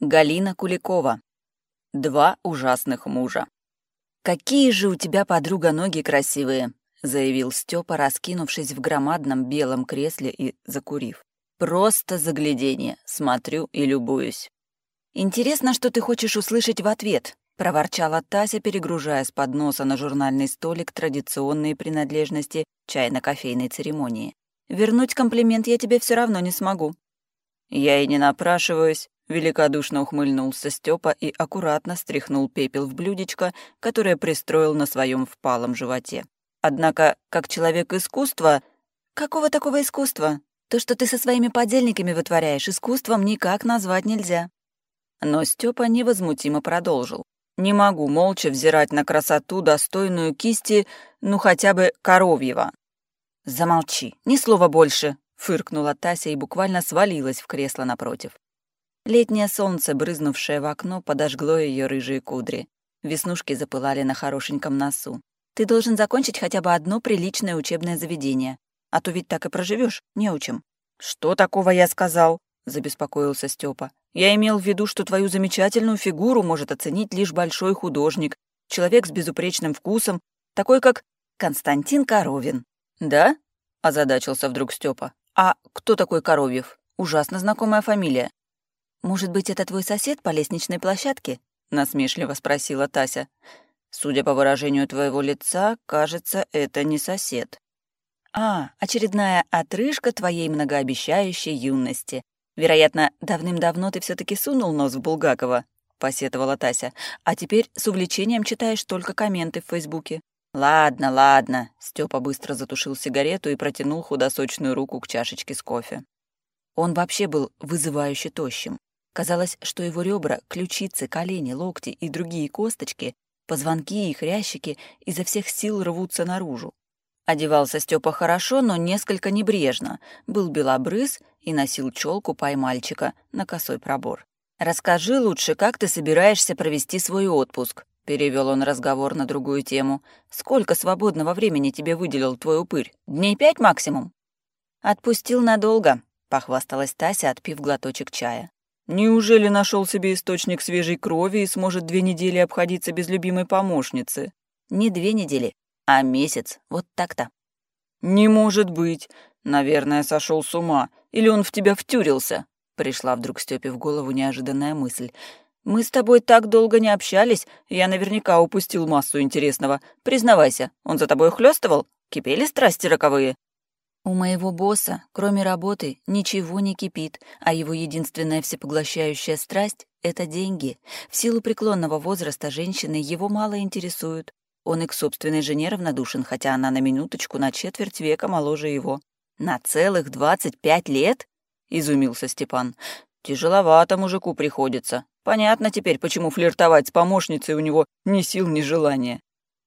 Галина Куликова. Два ужасных мужа. «Какие же у тебя, подруга, ноги красивые!» — заявил Степа, раскинувшись в громадном белом кресле и закурив. «Просто загляденье. Смотрю и любуюсь». «Интересно, что ты хочешь услышать в ответ», — проворчала Тася, перегружая с подноса на журнальный столик традиционные принадлежности чайно-кофейной церемонии. «Вернуть комплимент я тебе все равно не смогу». «Я и не напрашиваюсь», Великодушно ухмыльнулся Степа и аккуратно стряхнул пепел в блюдечко, которое пристроил на своем впалом животе. Однако, как человек искусства... Какого такого искусства? То, что ты со своими подельниками вытворяешь, искусством никак назвать нельзя. Но Степа невозмутимо продолжил. Не могу молча взирать на красоту, достойную кисти, ну хотя бы коровьего. Замолчи, ни слова больше, фыркнула Тася и буквально свалилась в кресло напротив. Летнее солнце, брызнувшее в окно, подожгло ее рыжие кудри. Веснушки запылали на хорошеньком носу. «Ты должен закончить хотя бы одно приличное учебное заведение, а то ведь так и проживешь, неучим». «Что такого я сказал?» — забеспокоился Степа. «Я имел в виду, что твою замечательную фигуру может оценить лишь большой художник, человек с безупречным вкусом, такой как Константин Коровин». «Да?» — озадачился вдруг Степа. «А кто такой Коровьев? Ужасно знакомая фамилия. «Может быть, это твой сосед по лестничной площадке?» — насмешливо спросила Тася. «Судя по выражению твоего лица, кажется, это не сосед». «А, очередная отрыжка твоей многообещающей юности. Вероятно, давным-давно ты все таки сунул нос в Булгакова», — посетовала Тася. «А теперь с увлечением читаешь только комменты в Фейсбуке». «Ладно, ладно», — Степа быстро затушил сигарету и протянул худосочную руку к чашечке с кофе. Он вообще был вызывающе тощим. Казалось, что его ребра, ключицы, колени, локти и другие косточки, позвонки и хрящики изо всех сил рвутся наружу. Одевался Степа хорошо, но несколько небрежно, был белобрыз и носил челку поймальчика на косой пробор. «Расскажи лучше, как ты собираешься провести свой отпуск?» — перевел он разговор на другую тему. «Сколько свободного времени тебе выделил твой упырь? Дней пять максимум?» «Отпустил надолго», — похвасталась Тася, отпив глоточек чая. Неужели нашел себе источник свежей крови и сможет две недели обходиться без любимой помощницы? Не две недели, а месяц. Вот так-то. Не может быть. Наверное, сошел с ума. Или он в тебя втюрился. Пришла вдруг Степе в голову неожиданная мысль. Мы с тобой так долго не общались, я наверняка упустил массу интересного. Признавайся, он за тобой хлестывал? Кипели страсти роковые? У моего босса, кроме работы, ничего не кипит, а его единственная всепоглощающая страсть — это деньги. В силу преклонного возраста женщины его мало интересуют. Он и к собственной жене равнодушен, хотя она на минуточку на четверть века моложе его. «На целых двадцать пять лет?» — изумился Степан. «Тяжеловато мужику приходится. Понятно теперь, почему флиртовать с помощницей у него ни сил, ни желания».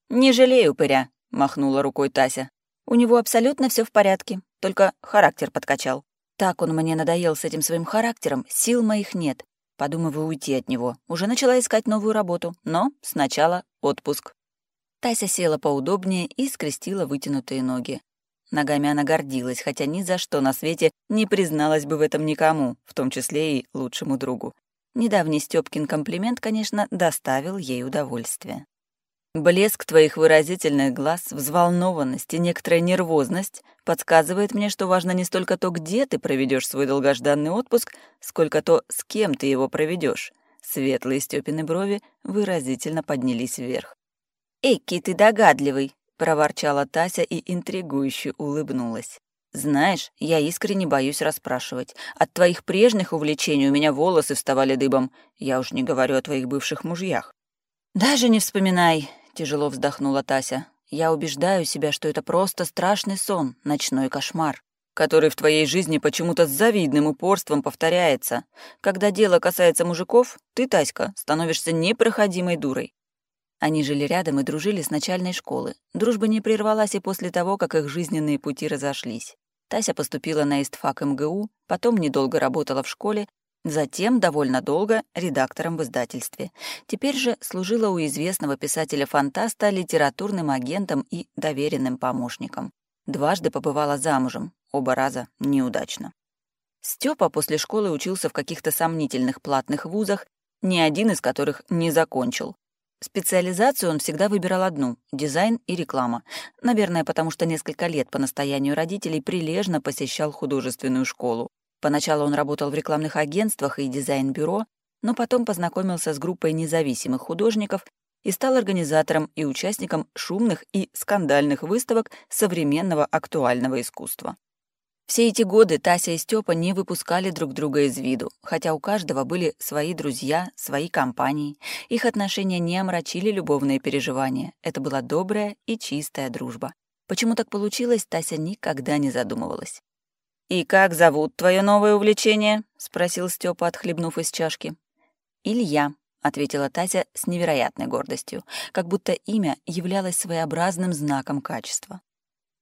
«Не жалею упыря», — махнула рукой Тася. У него абсолютно все в порядке, только характер подкачал. Так он мне надоел с этим своим характером, сил моих нет. Подумываю уйти от него. Уже начала искать новую работу, но сначала отпуск. Тася села поудобнее и скрестила вытянутые ноги. Ногами она гордилась, хотя ни за что на свете не призналась бы в этом никому, в том числе и лучшему другу. Недавний Стёпкин комплимент, конечно, доставил ей удовольствие. Блеск твоих выразительных глаз, взволнованность и некоторая нервозность подсказывает мне, что важно не столько то, где ты проведешь свой долгожданный отпуск, сколько то, с кем ты его проведешь. Светлые Степины брови выразительно поднялись вверх. «Эки ты догадливый!» — проворчала Тася и интригующе улыбнулась. «Знаешь, я искренне боюсь расспрашивать. От твоих прежних увлечений у меня волосы вставали дыбом. Я уж не говорю о твоих бывших мужьях». «Даже не вспоминай. — тяжело вздохнула Тася. «Я убеждаю себя, что это просто страшный сон, ночной кошмар, который в твоей жизни почему-то с завидным упорством повторяется. Когда дело касается мужиков, ты, Таська, становишься непроходимой дурой». Они жили рядом и дружили с начальной школы. Дружба не прервалась и после того, как их жизненные пути разошлись. Тася поступила на истфак МГУ, потом недолго работала в школе, Затем довольно долго редактором в издательстве. Теперь же служила у известного писателя-фантаста литературным агентом и доверенным помощником. Дважды побывала замужем, оба раза неудачно. Степа после школы учился в каких-то сомнительных платных вузах, ни один из которых не закончил. Специализацию он всегда выбирал одну — дизайн и реклама. Наверное, потому что несколько лет по настоянию родителей прилежно посещал художественную школу. Поначалу он работал в рекламных агентствах и дизайн-бюро, но потом познакомился с группой независимых художников и стал организатором и участником шумных и скандальных выставок современного актуального искусства. Все эти годы Тася и Степа не выпускали друг друга из виду, хотя у каждого были свои друзья, свои компании. Их отношения не омрачили любовные переживания. Это была добрая и чистая дружба. Почему так получилось, Тася никогда не задумывалась. «И как зовут твое новое увлечение?» — спросил Степа, отхлебнув из чашки. «Илья», — ответила Тася с невероятной гордостью, как будто имя являлось своеобразным знаком качества.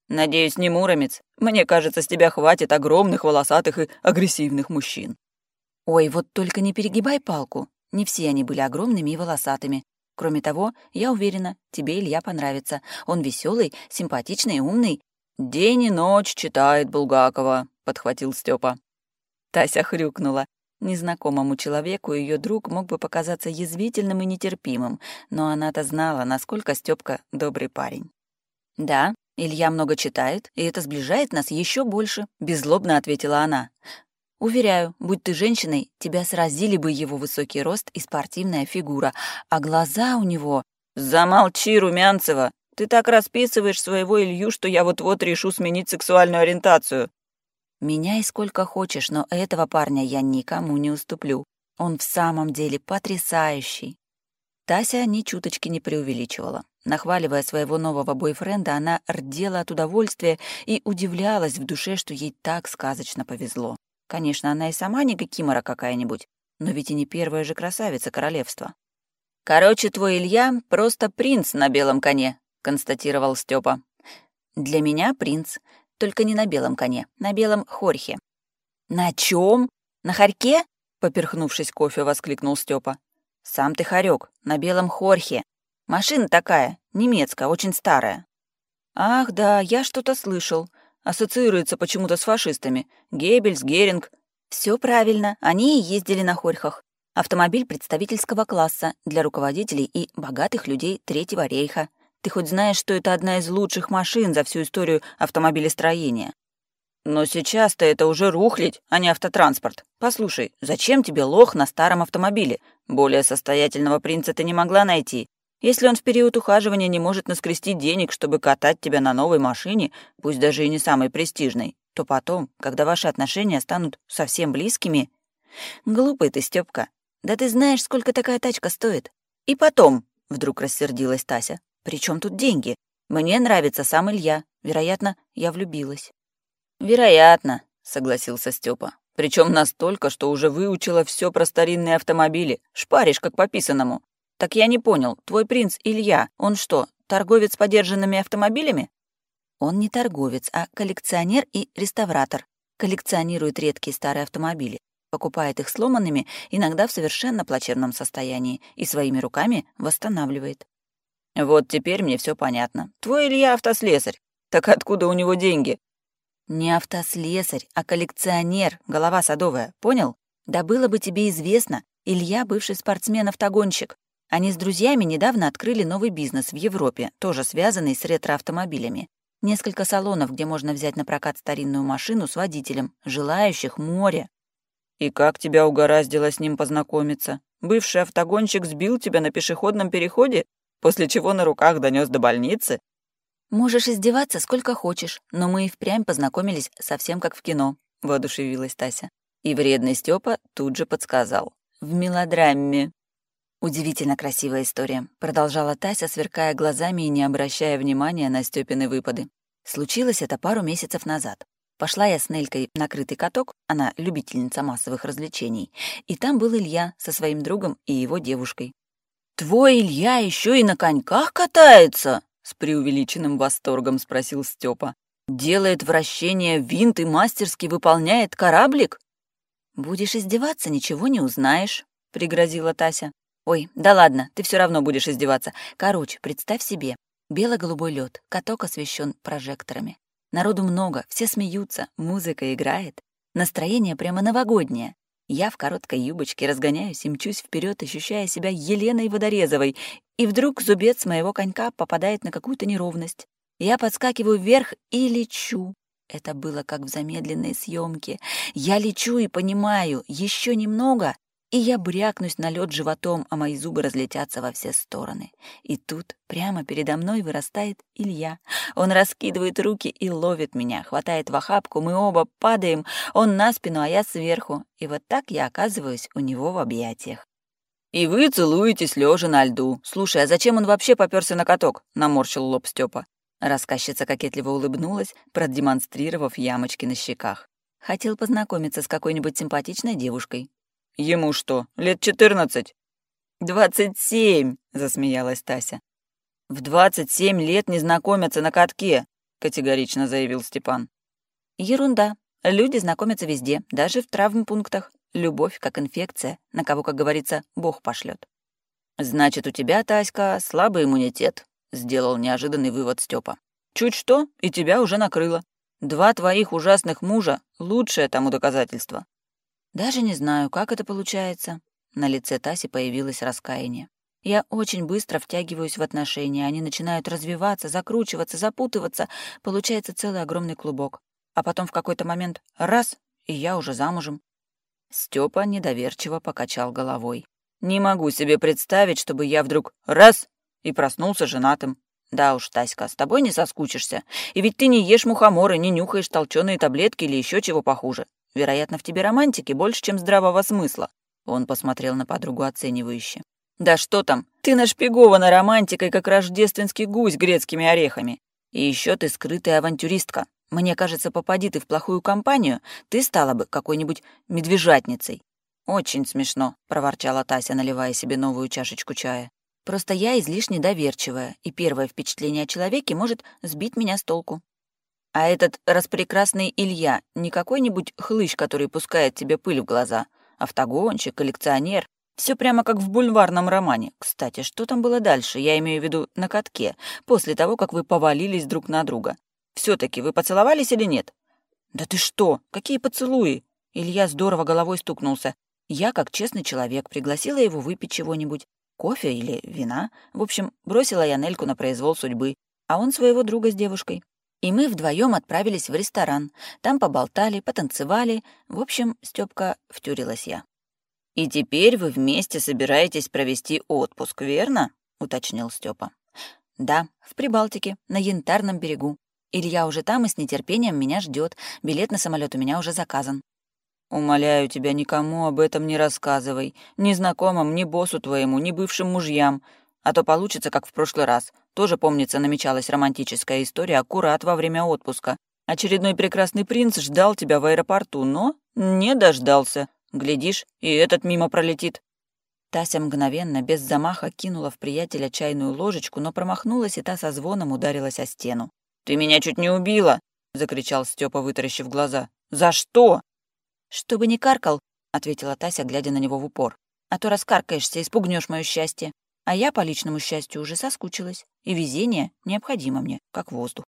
«Надеюсь, не муромец. Мне кажется, с тебя хватит огромных, волосатых и агрессивных мужчин». «Ой, вот только не перегибай палку. Не все они были огромными и волосатыми. Кроме того, я уверена, тебе Илья понравится. Он веселый, симпатичный умный». «День и ночь читает Булгакова», — подхватил Степа. Тася хрюкнула. Незнакомому человеку ее друг мог бы показаться язвительным и нетерпимым, но она-то знала, насколько Степка добрый парень. «Да, Илья много читает, и это сближает нас еще больше», — беззлобно ответила она. «Уверяю, будь ты женщиной, тебя сразили бы его высокий рост и спортивная фигура, а глаза у него...» «Замолчи, Румянцева! Ты так расписываешь своего Илью, что я вот-вот решу сменить сексуальную ориентацию». «Меняй сколько хочешь, но этого парня я никому не уступлю. Он в самом деле потрясающий». Тася ни чуточки не преувеличивала. Нахваливая своего нового бойфренда, она рдела от удовольствия и удивлялась в душе, что ей так сказочно повезло. Конечно, она и сама не кикимора какая-нибудь, но ведь и не первая же красавица королевства. «Короче, твой Илья — просто принц на белом коне», — констатировал Степа. «Для меня принц, только не на белом коне, на белом хорхе». «На чем? На хорьке?» — поперхнувшись кофе, воскликнул Степа. «Сам ты хорек, на белом хорхе. Машина такая, немецкая, очень старая». «Ах, да, я что-то слышал. Ассоциируется почему-то с фашистами. Геббельс, Геринг». Все правильно, они и ездили на хорьхах. Автомобиль представительского класса для руководителей и богатых людей Третьего рейха. Ты хоть знаешь, что это одна из лучших машин за всю историю автомобилестроения? Но сейчас-то это уже рухлить, а не автотранспорт. Послушай, зачем тебе лох на старом автомобиле? Более состоятельного принца ты не могла найти. Если он в период ухаживания не может наскрести денег, чтобы катать тебя на новой машине, пусть даже и не самой престижной, то потом, когда ваши отношения станут совсем близкими... Глупый ты, Стёпка. Да ты знаешь, сколько такая тачка стоит. И потом, — вдруг рассердилась Тася, — при чем тут деньги? Мне нравится сам Илья. Вероятно, я влюбилась. Вероятно, — согласился Степа. Причем настолько, что уже выучила все про старинные автомобили. Шпаришь, как по писанному. «Так я не понял, твой принц Илья, он что, торговец подержанными автомобилями?» Он не торговец, а коллекционер и реставратор. Коллекционирует редкие старые автомобили, покупает их сломанными, иногда в совершенно плачевном состоянии, и своими руками восстанавливает. «Вот теперь мне все понятно. Твой Илья автослесарь. Так откуда у него деньги?» «Не автослесарь, а коллекционер, голова садовая, понял? Да было бы тебе известно, Илья — бывший спортсмен-автогонщик. Они с друзьями недавно открыли новый бизнес в Европе, тоже связанный с ретроавтомобилями. Несколько салонов, где можно взять на прокат старинную машину с водителем. Желающих море. «И как тебя угораздило с ним познакомиться? Бывший автогонщик сбил тебя на пешеходном переходе, после чего на руках донес до больницы?» «Можешь издеваться сколько хочешь, но мы и впрямь познакомились совсем как в кино», — воодушевилась Тася. И вредный Степа тут же подсказал. «В мелодраме». «Удивительно красивая история», — продолжала Тася, сверкая глазами и не обращая внимания на Стёпины выпады. Случилось это пару месяцев назад. Пошла я с Нелькой на крытый каток, она любительница массовых развлечений, и там был Илья со своим другом и его девушкой. «Твой Илья еще и на коньках катается?» — с преувеличенным восторгом спросил Степа. «Делает вращение винт и мастерски выполняет кораблик?» «Будешь издеваться, ничего не узнаешь», — пригрозила Тася. Ой, да ладно, ты все равно будешь издеваться. Короче, представь себе. Бело-голубой лед, каток освещен прожекторами. Народу много, все смеются, музыка играет. Настроение прямо новогоднее. Я в короткой юбочке разгоняюсь и мчусь вперед, ощущая себя Еленой Водорезовой, и вдруг зубец моего конька попадает на какую-то неровность. Я подскакиваю вверх и лечу. Это было как в замедленной съемке. Я лечу и понимаю, еще немного, и я брякнусь на лед животом, а мои зубы разлетятся во все стороны. И тут прямо передо мной вырастает Илья. Он раскидывает руки и ловит меня, хватает в охапку, мы оба падаем, он на спину, а я сверху. И вот так я оказываюсь у него в объятиях. «И вы целуетесь лежа на льду. Слушай, а зачем он вообще попёрся на каток?» — наморщил лоб Степа. Рассказчица кокетливо улыбнулась, продемонстрировав ямочки на щеках. Хотел познакомиться с какой-нибудь симпатичной девушкой. Ему что, лет четырнадцать? «Двадцать семь!» — засмеялась Тася. «В двадцать семь лет не знакомятся на катке», — категорично заявил Степан. «Ерунда. Люди знакомятся везде, даже в травмпунктах. Любовь, как инфекция, на кого, как говорится, Бог пошлет. «Значит, у тебя, Таська, слабый иммунитет», — сделал неожиданный вывод Степа. «Чуть что, и тебя уже накрыло. Два твоих ужасных мужа — лучшее тому доказательство. Даже не знаю, как это получается. На лице Таси появилось раскаяние. Я очень быстро втягиваюсь в отношения, они начинают развиваться, закручиваться, запутываться, получается целый огромный клубок. А потом в какой-то момент — раз, и я уже замужем. Степа недоверчиво покачал головой. «Не могу себе представить, чтобы я вдруг раз и проснулся женатым. Да уж, Таська, с тобой не соскучишься. И ведь ты не ешь мухоморы, не нюхаешь толченые таблетки или еще чего похуже. Вероятно, в тебе романтики больше, чем здравого смысла». Он посмотрел на подругу оценивающе. «Да что там, ты нашпигована романтикой, как рождественский гусь грецкими орехами. И еще ты скрытая авантюристка. Мне кажется, попади ты в плохую компанию, ты стала бы какой-нибудь медвежатницей». «Очень смешно», — проворчала Тася, наливая себе новую чашечку чая. «Просто я излишне доверчивая, и первое впечатление о человеке может сбить меня с толку. А этот распрекрасный Илья не какой-нибудь хлыщ, который пускает тебе пыль в глаза. Автогонщик, коллекционер. Все прямо как в бульварном романе. Кстати, что там было дальше? Я имею в виду на катке, после того, как вы повалились друг на друга. все таки вы поцеловались или нет? Да ты что? Какие поцелуи? Илья здорово головой стукнулся. Я, как честный человек, пригласила его выпить чего-нибудь. Кофе или вина. В общем, бросила я Нельку на произвол судьбы, а он своего друга с девушкой. И мы вдвоем отправились в ресторан. Там поболтали, потанцевали. В общем, Стёпка, втюрилась я. «И теперь вы вместе собираетесь провести отпуск, верно?» — уточнил Стёпа. «Да, в Прибалтике, на Янтарном берегу. Илья уже там и с нетерпением меня ждет. Билет на самолет у меня уже заказан». «Умоляю тебя, никому об этом не рассказывай. Ни знакомым, ни боссу твоему, ни бывшим мужьям. А то получится, как в прошлый раз. Тоже, помнится, намечалась романтическая история аккурат во время отпуска. Очередной прекрасный принц ждал тебя в аэропорту, но не дождался. Глядишь, и этот мимо пролетит. Тася мгновенно, без замаха, кинула в приятеля чайную ложечку, но промахнулась, и та со звоном ударилась о стену. «Ты меня чуть не убила!» — закричал Степа, вытаращив глаза. «За что?» «Чтобы не каркал», — ответила Тася, глядя на него в упор. «А то раскаркаешься, испугнешь мое счастье. А я, по личному счастью, уже соскучилась, и везение необходимо мне, как воздух.